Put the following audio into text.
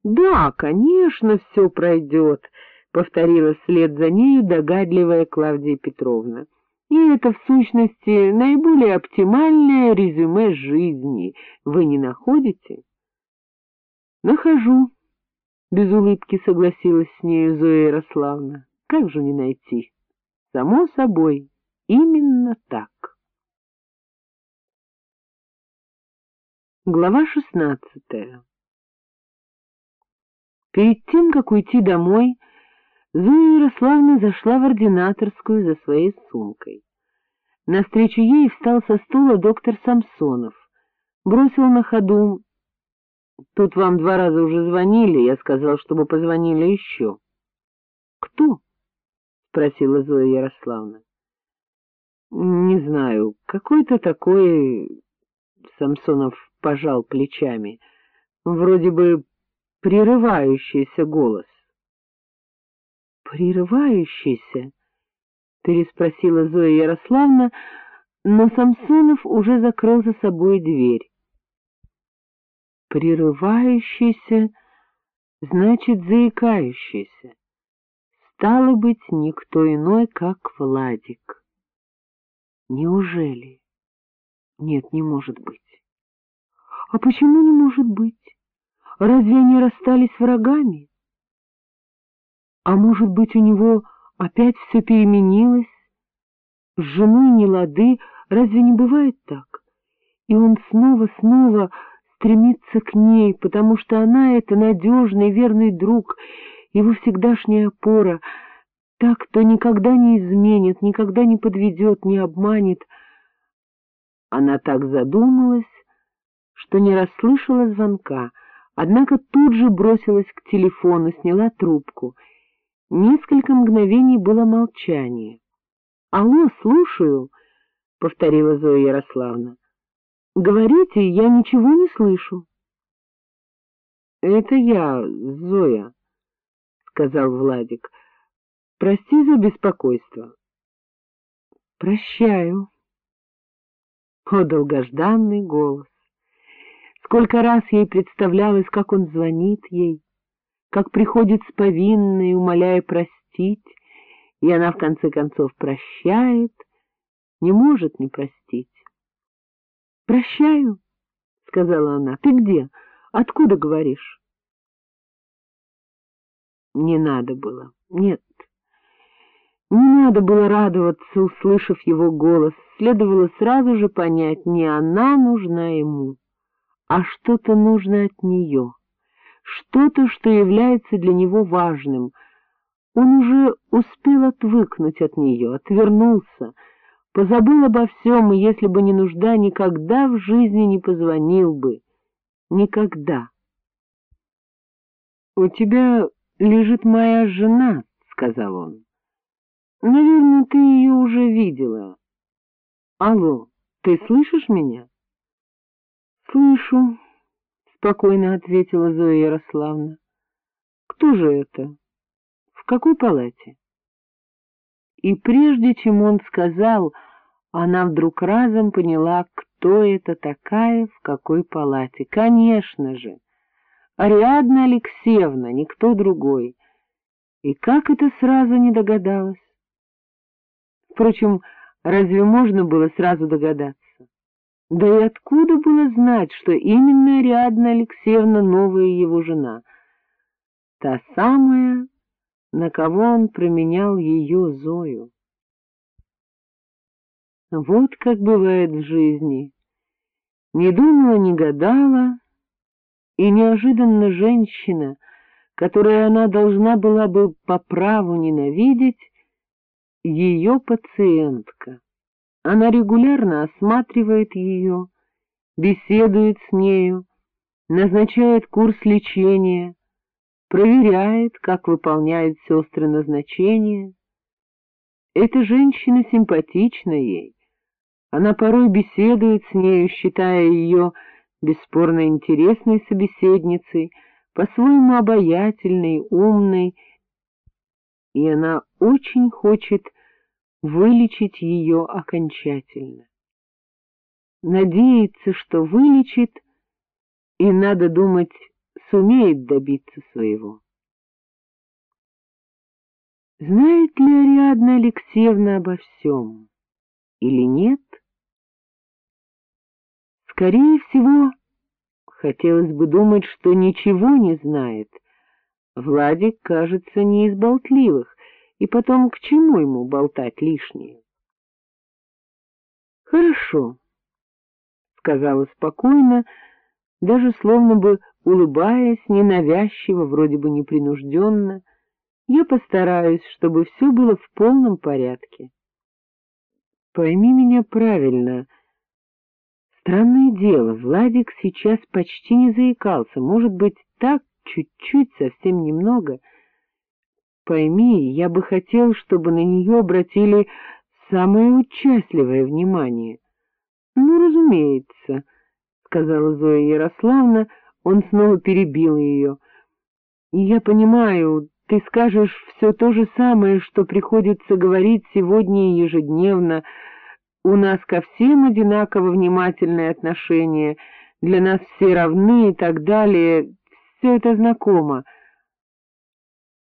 — Да, конечно, все пройдет, — повторила вслед за нею догадливая Клавдия Петровна. — И это, в сущности, наиболее оптимальное резюме жизни. Вы не находите? — Нахожу, — без улыбки согласилась с нею Зоя Ярославна. — Как же не найти? — Само собой, именно так. Глава шестнадцатая Перед тем, как уйти домой, Зоя Ярославна зашла в ординаторскую за своей сумкой. Навстречу ей встал со стула доктор Самсонов, бросил на ходу. — Тут вам два раза уже звонили, я сказал, чтобы позвонили еще. — Кто? — спросила Зоя Ярославна. — Не знаю, какой-то такой... Самсонов пожал плечами. Вроде бы прерывающийся голос. «Прерывающийся?» — переспросила Зоя Ярославна, но Самсонов уже закрыл за собой дверь. «Прерывающийся, значит, заикающийся. Стало быть, никто иной, как Владик. Неужели? Нет, не может быть. А почему не может быть? Разве они расстались врагами? А может быть, у него опять все переменилось? С женой не лады, разве не бывает так? И он снова-снова стремится к ней, потому что она — это надежный, верный друг, его всегдашняя опора, так, кто никогда не изменит, никогда не подведет, не обманет. Она так задумалась, что не расслышала звонка, однако тут же бросилась к телефону, сняла трубку. Несколько мгновений было молчание. — Алло, слушаю, — повторила Зоя Ярославна. — Говорите, я ничего не слышу. — Это я, Зоя, — сказал Владик. — Прости за беспокойство. — Прощаю. О, долгожданный голос! Сколько раз ей представлялось, как он звонит ей, как приходит с повинной, умоляя простить, и она в конце концов прощает, не может не простить. — Прощаю, — сказала она. — Ты где? Откуда говоришь? Не надо было, нет. Не надо было радоваться, услышав его голос. Следовало сразу же понять, не она нужна ему а что-то нужно от нее, что-то, что является для него важным. Он уже успел отвыкнуть от нее, отвернулся, позабыл обо всем, и если бы не нужда, никогда в жизни не позвонил бы. Никогда. — У тебя лежит моя жена, — сказал он. — Наверное, ты ее уже видела. Алло, ты слышишь меня? — Слышу, — спокойно ответила Зоя Ярославна. — Кто же это? В какой палате? И прежде чем он сказал, она вдруг разом поняла, кто это такая, в какой палате. Конечно же, Ариадна Алексеевна, никто другой. И как это сразу не догадалась? Впрочем, разве можно было сразу догадаться? Да и откуда было знать, что именно Ариадна Алексеевна новая его жена? Та самая, на кого он променял ее Зою. Вот как бывает в жизни. Не думала, не гадала, и неожиданно женщина, которую она должна была бы по праву ненавидеть, ее пациентка. Она регулярно осматривает ее, беседует с нею, назначает курс лечения, проверяет, как выполняют сестры назначения. Эта женщина симпатична ей. Она порой беседует с нею, считая ее бесспорно интересной собеседницей, по-своему обаятельной, умной, и она очень хочет вылечить ее окончательно. Надеется, что вылечит, и, надо думать, сумеет добиться своего. Знает ли Ариадна Алексеевна обо всем или нет? Скорее всего, хотелось бы думать, что ничего не знает. Владик, кажется, не из болтливых, и потом к чему ему болтать лишнее? — Хорошо, — сказала спокойно, даже словно бы улыбаясь, ненавязчиво, вроде бы непринужденно, я постараюсь, чтобы все было в полном порядке. Пойми меня правильно. Странное дело, Владик сейчас почти не заикался, может быть, так, чуть-чуть, совсем немного. Пойми, я бы хотел, чтобы на нее обратили самое участливое внимание. — Ну, разумеется, — сказала Зоя Ярославна, он снова перебил ее. — Я понимаю, ты скажешь все то же самое, что приходится говорить сегодня и ежедневно. У нас ко всем одинаково внимательное отношение, для нас все равны и так далее. Все это знакомо.